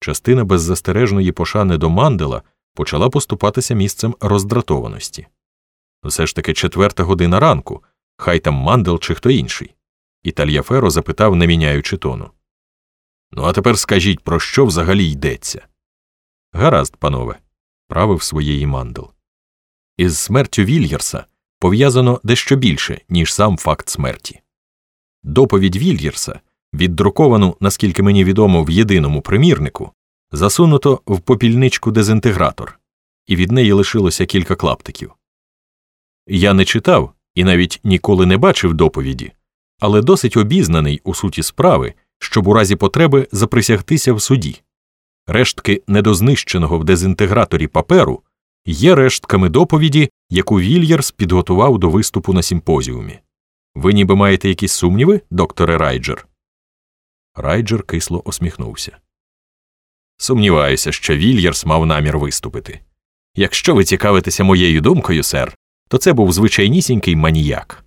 Частина беззастережної пошани до мандела почала поступатися місцем роздратованості. Все ж таки четверта година ранку, хай там мандел чи хто інший. І Тальяферо запитав, не міняючи тону. Ну, а тепер скажіть, про що взагалі йдеться? Гаразд, панове, правив своєї мандел. Із смертю Вільєрса пов'язано дещо більше, ніж сам факт смерті. Доповідь Вільєрса, віддруковану, наскільки мені відомо, в єдиному примірнику, засунуто в попільничку дезінтегратор, і від неї лишилося кілька клаптиків. Я не читав і навіть ніколи не бачив доповіді, але досить обізнаний у суті справи, щоб у разі потреби заприсягтися в суді. Рештки недознищеного в дезінтеграторі паперу є рештками доповіді, яку Вільєрс підготував до виступу на симпозіумі. Ви ніби маєте якісь сумніви, докторе Райджер? Райджер кисло усміхнувся. Сумніваюся, що Вільєрс мав намір виступити. Якщо ви цікавитеся моєю думкою, сер, то це був звичайнісінький маніяк.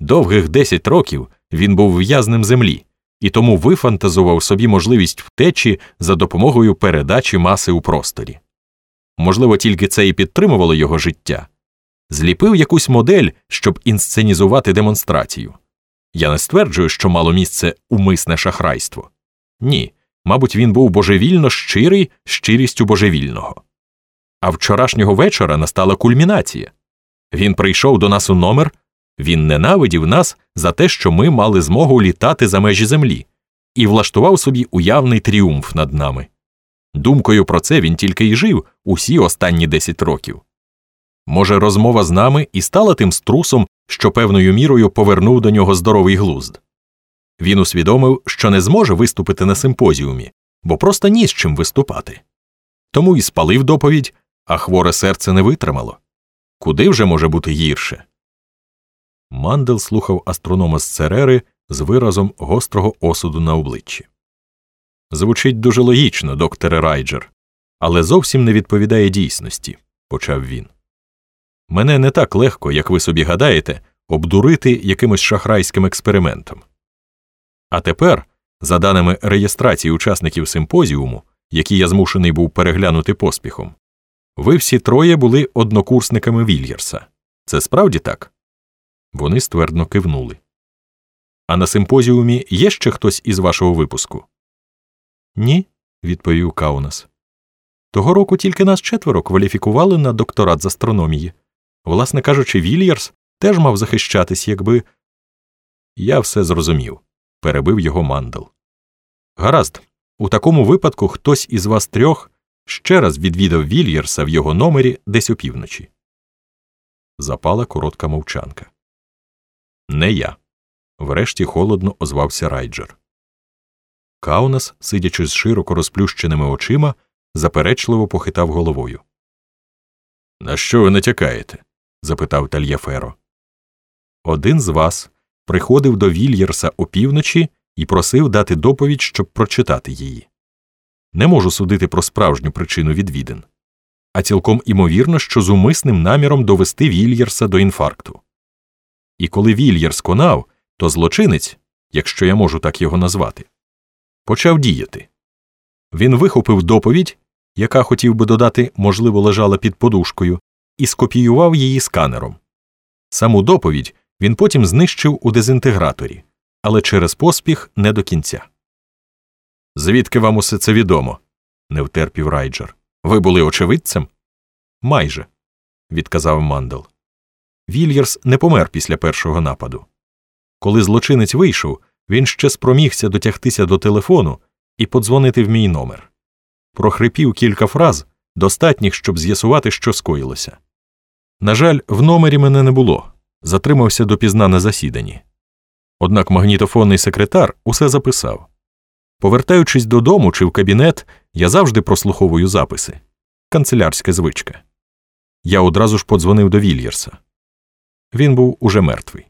Довгих десять років він був в'язнем землі, і тому вифантазував собі можливість втечі за допомогою передачі маси у просторі. Можливо, тільки це і підтримувало його життя. Зліпив якусь модель, щоб інсценізувати демонстрацію. Я не стверджую, що мало місце умисне шахрайство. Ні, мабуть, він був божевільно щирий щирістю божевільного. А вчорашнього вечора настала кульмінація. Він прийшов до нас у номер, він ненавидів нас за те, що ми мали змогу літати за межі землі, і влаштував собі уявний тріумф над нами. Думкою про це він тільки й жив усі останні десять років. Може, розмова з нами і стала тим струсом, що певною мірою повернув до нього здоровий глузд. Він усвідомив, що не зможе виступити на симпозіумі, бо просто ні з чим виступати. Тому і спалив доповідь, а хворе серце не витримало. Куди вже може бути гірше? Мандел слухав астронома з Церери з виразом гострого осуду на обличчі. Звучить дуже логічно, докторе Райджер, але зовсім не відповідає дійсності, почав він. Мене не так легко, як ви собі гадаєте, обдурити якимось шахрайським експериментом. А тепер, за даними реєстрації учасників симпозіуму, які я змушений був переглянути поспіхом, ви всі троє були однокурсниками Вільєрса. Це справді так? Вони ствердно кивнули. А на симпозіумі є ще хтось із вашого випуску? Ні, відповів Каунас. Того року тільки нас четверо кваліфікували на докторат з астрономії. Власне кажучи, Вільярс теж мав захищатись, якби. Я все зрозумів, перебив його мандал. Гаразд, у такому випадку хтось із вас трьох ще раз відвідав Вільярса в його номері десь опівночі. Запала коротка мовчанка. Не я. Врешті холодно озвався Райджер. Каунас, сидячи з широко розплющеними очима, заперечливо похитав головою. На що ви натякаєте? Запитав Тальяферо. Один з вас приходив до Вільєрса опівночі і просив дати доповідь, щоб прочитати її. Не можу судити про справжню причину відвідин, а цілком імовірно, що з умисним наміром довести Вільєрса до інфаркту. І коли Вільєрс конав, то злочинець, якщо я можу так його назвати, почав діяти. Він вихопив доповідь, яка хотів би додати, можливо, лежала під подушкою, і скопіював її сканером. Саму доповідь він потім знищив у дезінтеграторі, але через поспіх не до кінця. Звідки вам усе це відомо? не втерпів Райджер. Ви були очевидцем? Майже, відказав Мандел. Вільєрс не помер після першого нападу. Коли злочинець вийшов, він ще спромігся дотягтися до телефону і подзвонити в мій номер. Прохрипів кілька фраз, достатніх, щоб з'ясувати, що скоїлося. На жаль, в номері мене не було, затримався допізна на засіданні. Однак магнітофонний секретар усе записав. Повертаючись додому чи в кабінет, я завжди прослуховую записи канцелярська звичка. Я одразу ж подзвонив до Вільєрса. Він був уже мертвий.